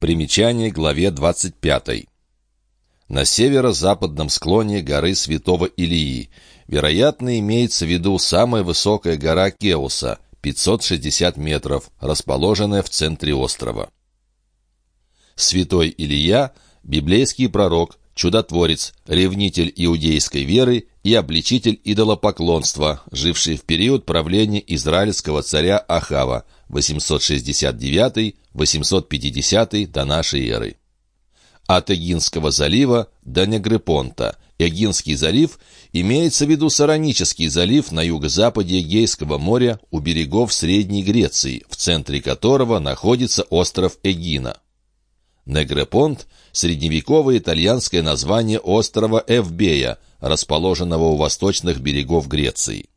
Примечание главе 25. На северо-западном склоне горы Святого Илии. Вероятно, имеется в виду самая высокая гора Кеуса, 560 метров, расположенная в центре острова. Святой Илия – библейский пророк, чудотворец, ревнитель иудейской веры и обличитель идолопоклонства, живший в период правления израильского царя Ахава 869-850 до нашей эры. От Эгинского залива до Негрепонта. Эгинский залив имеется в виду Саронический залив на юго-западе Эгейского моря у берегов Средней Греции, в центре которого находится остров Эгина. Негрепонт – средневековое итальянское название острова Эвбея, расположенного у восточных берегов Греции.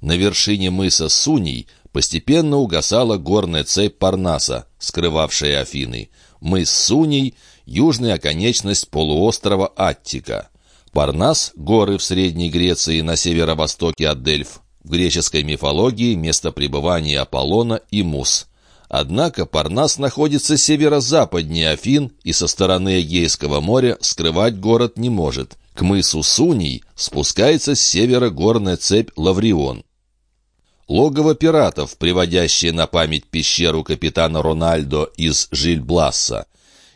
На вершине мыса Суний постепенно угасала горная цепь Парнаса, скрывавшая Афины. Мыс Суний – южная оконечность полуострова Аттика. Парнас – горы в Средней Греции на северо-востоке от Дельф. В греческой мифологии место пребывания Аполлона и Мус – Однако Парнас находится северо-западнее Афин и со стороны Эгейского моря скрывать город не может. К мысу Суний спускается с севера горная цепь Лаврион. Логово пиратов, приводящее на память пещеру капитана Рональдо из Жильбласса.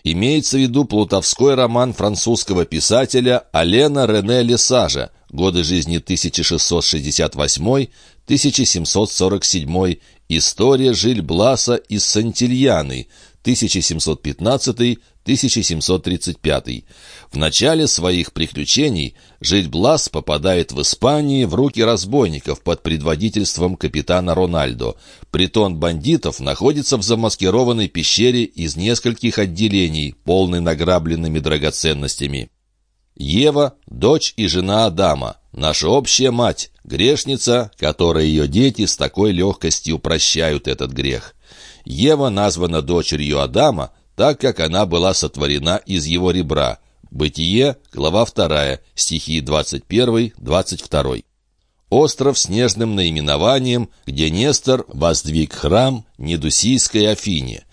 Имеется в виду плутовской роман французского писателя Алена Рене Лесажа годы жизни 1668-1747 История Жильбласа из Сантильяны, 1715-1735. В начале своих приключений Жильблас попадает в Испании в руки разбойников под предводительством капитана Рональдо. Притон бандитов находится в замаскированной пещере из нескольких отделений, полной награбленными драгоценностями. Ева – дочь и жена Адама, наша общая мать, грешница, которой ее дети с такой легкостью прощают этот грех. Ева названа дочерью Адама, так как она была сотворена из его ребра. Бытие, глава 2, стихи 21-22. Остров с нежным наименованием, где Нестор воздвиг храм Недусийской Афине.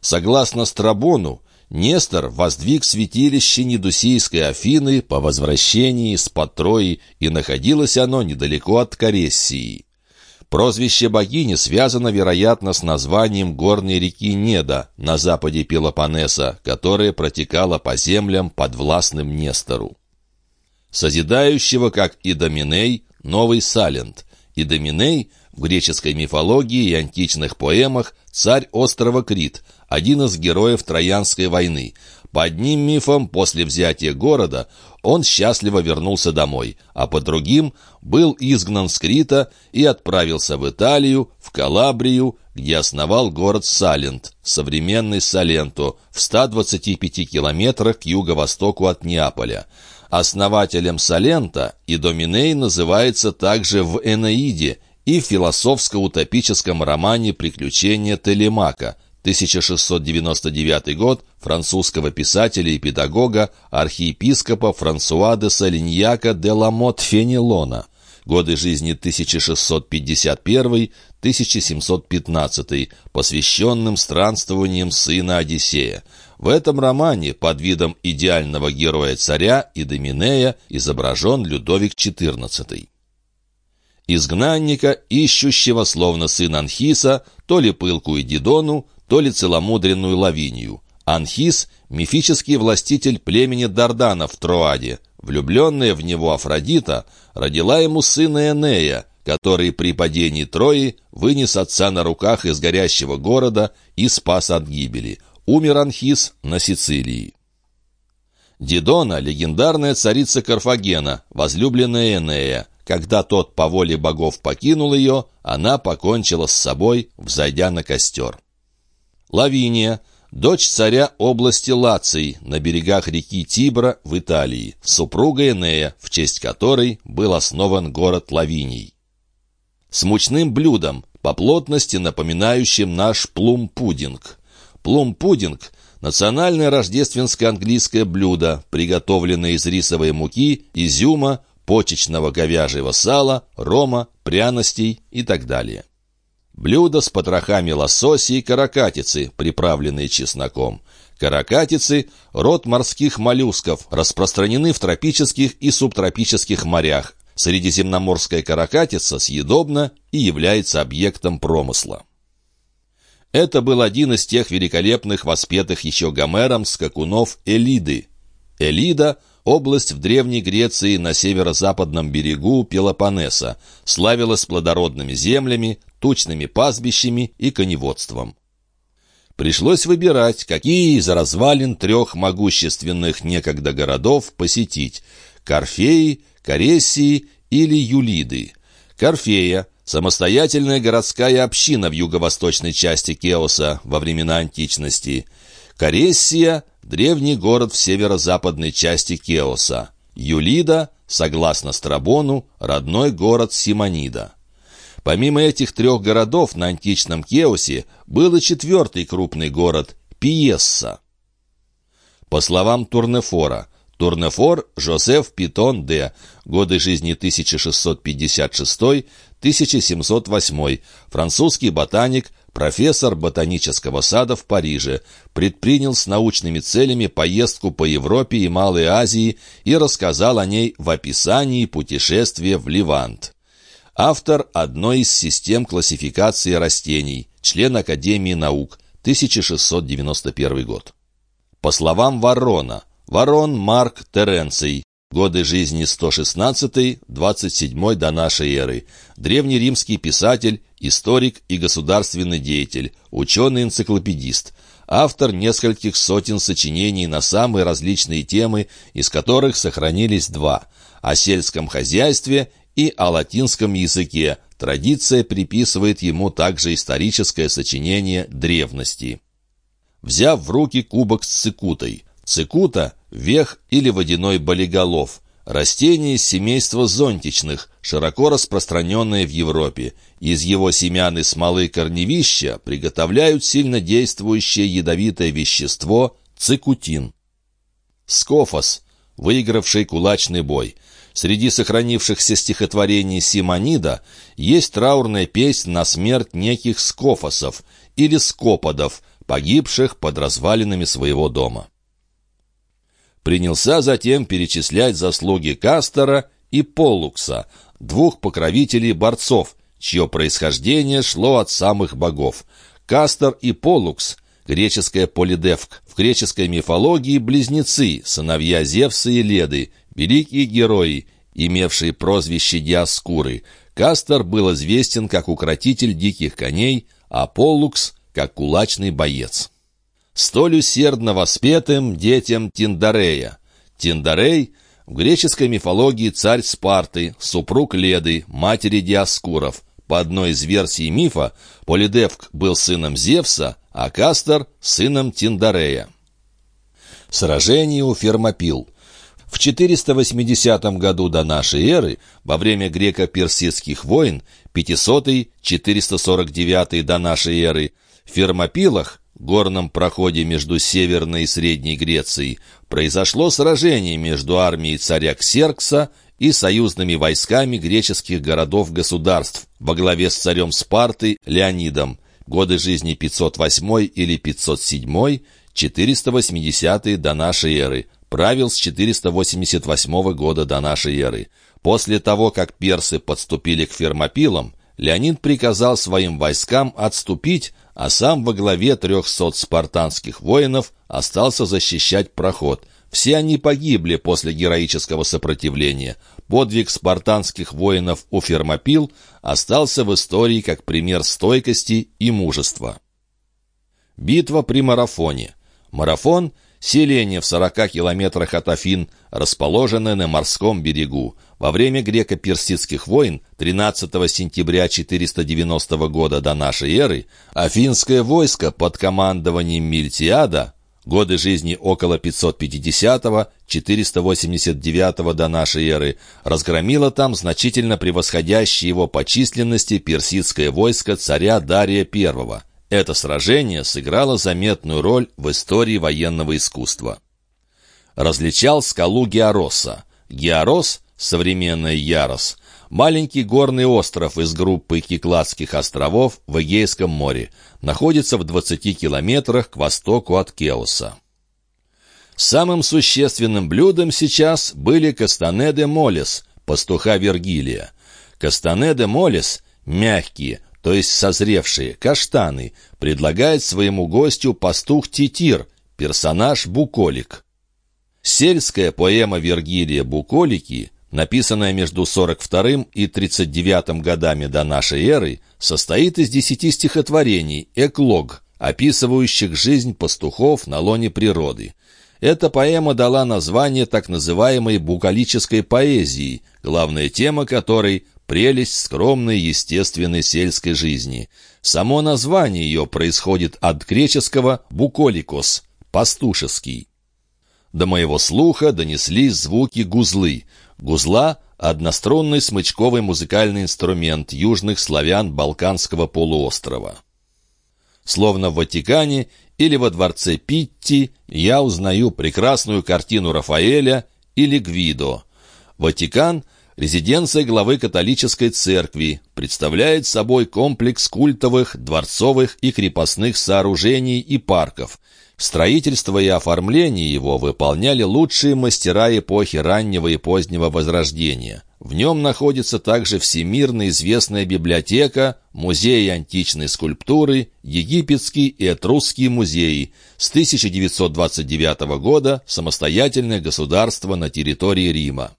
Согласно Страбону, Нестор воздвиг святилище Недусийской Афины по возвращении с Патрои, и находилось оно недалеко от Карессии. Прозвище богини связано, вероятно, с названием горной реки Неда на западе Пелопоннеса, которая протекала по землям подвластным Нестору. Созидающего, как и Доминей, новый Салент. И Доминей в греческой мифологии и античных поэмах царь острова Крит – один из героев Троянской войны. По одним мифам, после взятия города он счастливо вернулся домой, а по другим был изгнан с Крита и отправился в Италию, в Калабрию, где основал город Салент, современный Саленто, в 125 километрах к юго-востоку от Неаполя. Основателем Салента и Доминей называется также в Энеиде и в философско-утопическом романе «Приключения Телемака», 1699 год французского писателя и педагога архиепископа Франсуа де Салиньяка де Ламот Фенелона. Годы жизни 1651-1715, посвященным странствованиям сына Одиссея. В этом романе под видом идеального героя-царя и Доминея изображен Людовик XIV. Изгнанника, ищущего, словно сын Анхиса, то ли пылкую Дидону, то ли целомудренную Лавинию. Анхис — мифический властитель племени Дардана в Троаде. Влюбленная в него Афродита родила ему сына Энея, который при падении Трои вынес отца на руках из горящего города и спас от гибели. Умер Анхис на Сицилии. Дидона — легендарная царица Карфагена, возлюбленная Энея. Когда тот по воле богов покинул ее, она покончила с собой, взойдя на костер. Лавиния, дочь царя области Лаций на берегах реки Тибра в Италии, супруга Энея, в честь которой был основан город Лавиний. С мучным блюдом, по плотности напоминающим наш плум-пудинг. Плум-пудинг – национальное рождественское английское блюдо, приготовленное из рисовой муки, изюма, почечного говяжьего сала, рома, пряностей и так далее. Блюда с потрохами лосося и каракатицы, приправленные чесноком. Каракатицы – род морских моллюсков, распространены в тропических и субтропических морях. Средиземноморская каракатица съедобна и является объектом промысла. Это был один из тех великолепных, воспетых еще Гомером, скакунов Элиды. Элида – область в Древней Греции на северо-западном берегу Пелопоннеса, славилась плодородными землями, тучными пастбищами и коневодством. Пришлось выбирать, какие из развалин трех могущественных некогда городов посетить – Корфеи, Каресии или Юлиды. Корфея – самостоятельная городская община в юго-восточной части Кеоса во времена античности. Карессия – древний город в северо-западной части Кеоса. Юлида, согласно Страбону, родной город Симонида. Помимо этих трех городов на античном Кеосе был и четвертый крупный город – Пиесса. По словам Турнефора, Турнефор Жозеф Питон де, годы жизни 1656-1708, французский ботаник, профессор ботанического сада в Париже, предпринял с научными целями поездку по Европе и Малой Азии и рассказал о ней в описании путешествия в Ливант. Автор одной из систем классификации растений, член Академии наук, 1691 год. По словам Ворона, Ворон Марк Теренций, годы жизни 116-27 до нашей эры, древнеримский писатель, историк и государственный деятель, ученый-энциклопедист, автор нескольких сотен сочинений на самые различные темы, из которых сохранились два – о сельском хозяйстве и о латинском языке. Традиция приписывает ему также историческое сочинение древности. Взяв в руки кубок с цикутой. Цикута – вех или водяной болиголов. Растение из семейства зонтичных, широко распространенное в Европе. Из его семян и смолы корневища приготовляют сильно действующее ядовитое вещество – цикутин. Скофос – выигравший кулачный бой – Среди сохранившихся стихотворений Симонида есть траурная песнь на смерть неких скофосов или скоподов, погибших под развалинами своего дома. Принялся затем перечислять заслуги Кастора и Полукса, двух покровителей борцов, чье происхождение шло от самых богов. Кастор и Полукс — греческая полидевк, в греческой мифологии близнецы, сыновья Зевса и Леды, Великие герои, имевшие прозвище Диаскуры, Кастор был известен как укротитель диких коней, а Поллукс — как кулачный боец. Столь усердно воспетым детям Тиндарея. Тиндарей — в греческой мифологии царь Спарты, супруг Леды, матери Диаскуров. По одной из версий мифа, Полидевк был сыном Зевса, а Кастор — сыном Тиндарея. Сражение у Фермопил — в 480 году до нашей эры, во время греко-персидских войн, 500-449 до нашей эры, в Фермопилах, горном проходе между Северной и Средней Грецией, произошло сражение между армией царя Ксеркса и союзными войсками греческих городов-государств во главе с царем Спарты Леонидом, годы жизни 508 или 507, 480 до нашей эры, правил с 488 года до нашей эры. После того, как персы подступили к фермопилам, Леонид приказал своим войскам отступить, а сам во главе трехсот спартанских воинов остался защищать проход. Все они погибли после героического сопротивления. Подвиг спартанских воинов у Фермопил остался в истории как пример стойкости и мужества. Битва при марафоне. Марафон — Селение в 40 километрах от Афин, расположенное на морском берегу. Во время греко-персидских войн 13 сентября 490 года до нашей эры афинское войско под командованием Мильтиада годы жизни около 550-489 до нашей эры, разгромило там значительно превосходящее его по численности персидское войско царя Дария I. Это сражение сыграло заметную роль в истории военного искусства. Различал скалу Геороса. Георос, современная Ярос, Маленький горный остров из группы Кикладских островов в Эгейском море находится в 20 километрах к востоку от Кеоса. Самым существенным блюдом сейчас были кастанеде де молес, пастуха Вергилия. Кастанеде де молес – мягкие, то есть созревшие, каштаны, предлагает своему гостю пастух Титир, персонаж Буколик. Сельская поэма Вергилия «Буколики», написанная между 42 и 39 годами до нашей эры, состоит из десяти стихотворений «Эклог», описывающих жизнь пастухов на лоне природы. Эта поэма дала название так называемой букалической поэзии, главная тема которой – прелесть скромной естественной сельской жизни. Само название ее происходит от греческого «буколикос» – «пастушеский». До моего слуха донеслись звуки гузлы. Гузла – однострунный смычковый музыкальный инструмент южных славян Балканского полуострова. Словно в Ватикане или во дворце Питти я узнаю прекрасную картину Рафаэля или Гвидо. Ватикан – резиденция главы католической церкви, представляет собой комплекс культовых, дворцовых и крепостных сооружений и парков. Строительство и оформление его выполняли лучшие мастера эпохи раннего и позднего Возрождения. В нем находится также всемирно известная библиотека, музей античной скульптуры, египетский и этрусский музеи. С 1929 года самостоятельное государство на территории Рима.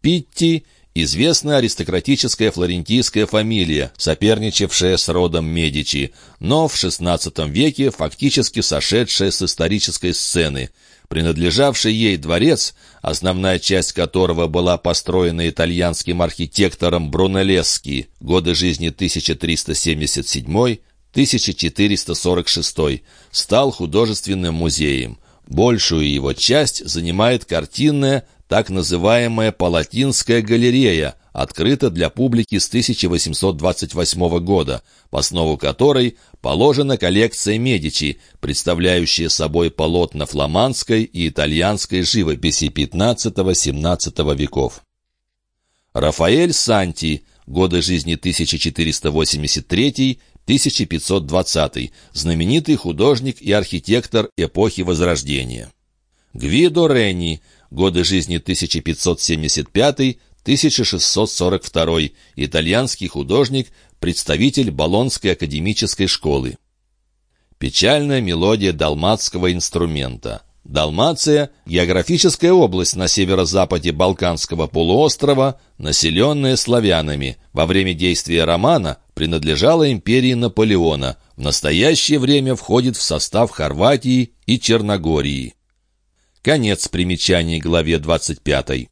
Питти – известная аристократическая флорентийская фамилия, соперничавшая с родом Медичи, но в XVI веке фактически сошедшая с исторической сцены – Принадлежавший ей дворец, основная часть которого была построена итальянским архитектором Брунеллески, годы жизни 1377-1446, стал художественным музеем. Большую его часть занимает картинная, так называемая Палатинская галерея, открыта для публики с 1828 года, в основу которой положена коллекция Медичи, представляющая собой полотна фламандской и итальянской живописи XV-XVII веков. Рафаэль Санти, годы жизни 1483-1520, знаменитый художник и архитектор эпохи Возрождения. Гвидо Ренни, годы жизни 1575 1642, итальянский художник, представитель Болонской академической школы. Печальная мелодия далматского инструмента. Далмация – географическая область на северо-западе Балканского полуострова, населенная славянами. Во время действия романа принадлежала империи Наполеона, в настоящее время входит в состав Хорватии и Черногории. Конец примечаний главе 25.